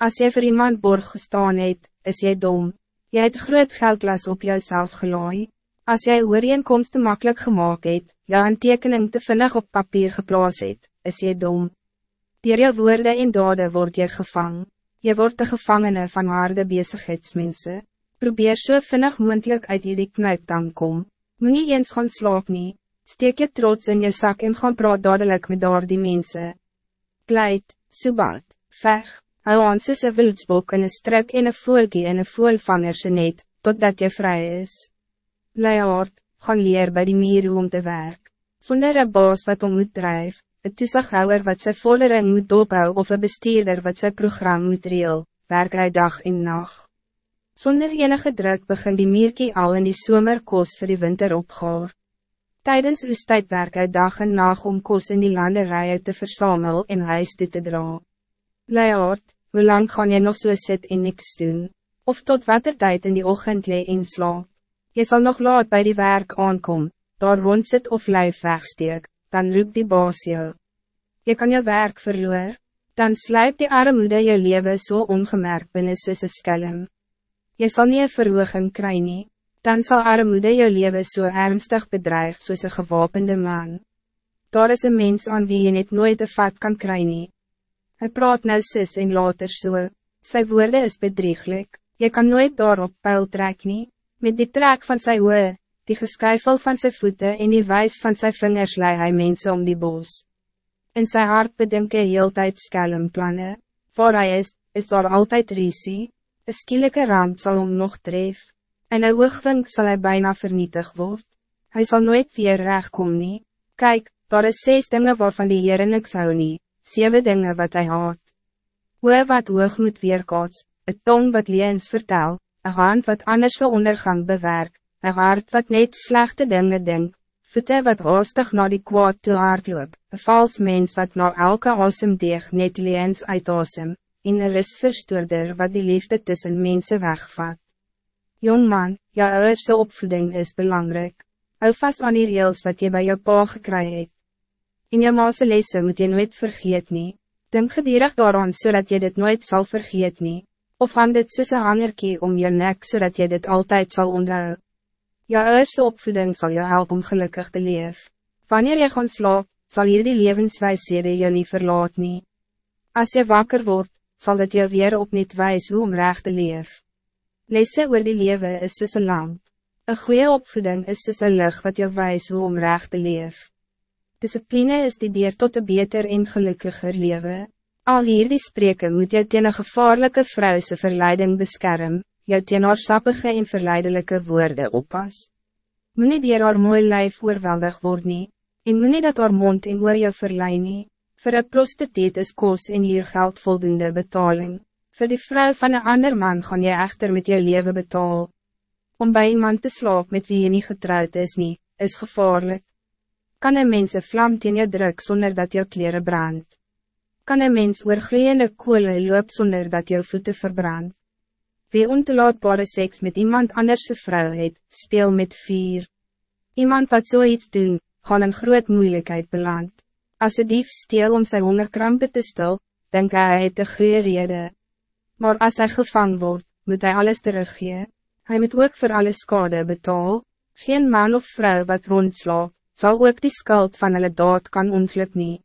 Als jy voor iemand borg gestaan het, is jy dom. Jy het groot geldlas op jouself gelaai. Als jy ooreenkomst te makkelijk gemaakt het, jou een tekening te vinnig op papier geplaas het, is jy dom. Dier jou woorden en dade word jy gevang. Jy word de gevangene van harde bezigheidsmense. Probeer so vinnig moendlik uit die knijp dan kom. Moet nie eens gaan slaap nie. Steek je trots in je zak en gaan praat dadelijk met daar die mense. Pleit, subat, vech, hou aan soos een wildsbok in een strik en een voelkie in een voelvangerse net, totdat je vrij is. Leiaard, gaan leer bij die mier om te werk. Zonder een baas wat om moet drijf, een toezighouwer wat sy vollering moet ophou of een bestuurder wat sy program moet reel, werk hy dag en nacht. Zonder enige druk begin die mierkie al in die somer koos vir die winter opgaar. Tijdens uw tijd werk hy dag en nacht om kos in die landerijen te verzamelen en huis toe te dra. Leiaard, hoe lang gaan je nog so sit en niks doen? Of tot wat er tijd in die ochtend lee en slaap? Je zal nog laat bij die werk aankom, daar rond sit of lijf wegsteek, dan roep die baas jou. Je kan je werk verloor, dan slijp die armoede je leven zo so ongemerkt binnen soos een skelm. Je zal niet een verhooging krijgen. Nie dan zal armoede je leven zo so ernstig bedreig soos een gewapende man. Daar is een mens aan wie je niet nooit een vat kan krijgen. Hij praat nou sis en later so, sy woorde is bedrieglik, je kan nooit daarop pijl trek nie, met die trek van sy oe, die geskyfel van zijn voeten en die wijs van zijn vingers lei hy mense om die bos. In zijn hart bedink hy heeltyd skelm planne, waar hy is, is daar altijd risie, een skielike ramp zal om nog tref. En een oogwink zal hij bijna vernietigd worden. Hij zal nooit weer recht komen. Kijk, daar is zes dingen waarvan die Heer niks hou nie, zeven dingen wat hij haat. Hoe wat oog moet weerkaats, een tong wat liens vertel, een hand wat anders de ondergang bewerk, een hart wat net slechte dingen denkt, voete wat haastig naar die kwaad toe hardloop, een vals mens wat naar elke asemdeeg net liens uitasem, en een rustverstoorder wat die liefde tussen mensen wegvat. Jongman, jou ouwerse opvoeding is belangrijk. Hou vast aan die reels wat je bij jou pa gekry het. In jou maase lesse moet je nooit vergeet nie. Denk gedierig daaraan zodat je dit nooit zal vergeet nie. Of aan dit soos een hangerkie om je nek zodat je dit altijd zal onthou. Jou ouwerse opvoeding zal jou helpen om gelukkig te leef. Wanneer je gaan slaap, zal hier die levenswijsede je niet verlaat nie. Als je wakker wordt, zal het je weer op niet wijs hoe om recht te leef. Lesse oor die lewe is soos een lamp. Een goede opvoeding is soos een lig wat jou wijs hoe om recht te leef. Discipline is die dier tot een beter en gelukkiger lewe. Al hier die spreken moet jou teen een gevaarlijke vrouwse verleiding bescherm, jou teen haar sappige en verleidelijke woorden oppas. Moet nie dier haar mooi lijf oorweldig word nie, en moet nie dat haar mond en oor jou verlei nie. Voor een prostituut is koos en hier geld voldoende betaling. Voor die vrouw van een ander man gaan je echter met je leven betaal. Om bij iemand te slaap met wie je niet getrouwd is niet, is gevaarlijk. Kan een mens een vlam in je druk zonder dat je kleren brandt? Kan een mens oorgloeiende koele loop zonder dat je voeten verbrandt? Wie ontelaatbare seks met iemand anders vrouw het, speel met vier. Iemand wat zoiets so doen, gaan een groot moeilijkheid beland. Als een dief steel om zijn hongerkrampen te stil, denk hij het een goede reden. Maar als hij gevangen wordt, moet hij alles teruggeven. Hij moet ook voor alle schade betaal. Geen man of vrouw wat rondslaat, zal ook die schuld van hulle dood kan ontlip nie.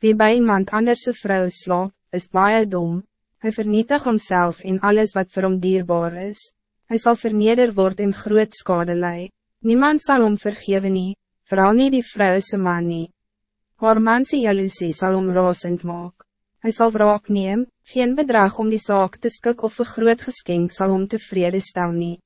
Wie bij iemand anders vrouw slaat, is baie dom. Hij vernietigt homself in alles wat voor hem dierbaar is. Hij zal verneder worden in groot schade lei. Niemand zal hem vergeven nie, vooral niet die vrouwse man nie. Haar manse jaloezie zal hem razend maak. Hij zal wraak neem, geen bedrag om die zaak te skik of een groot geskenk zal om tevreden stel nie.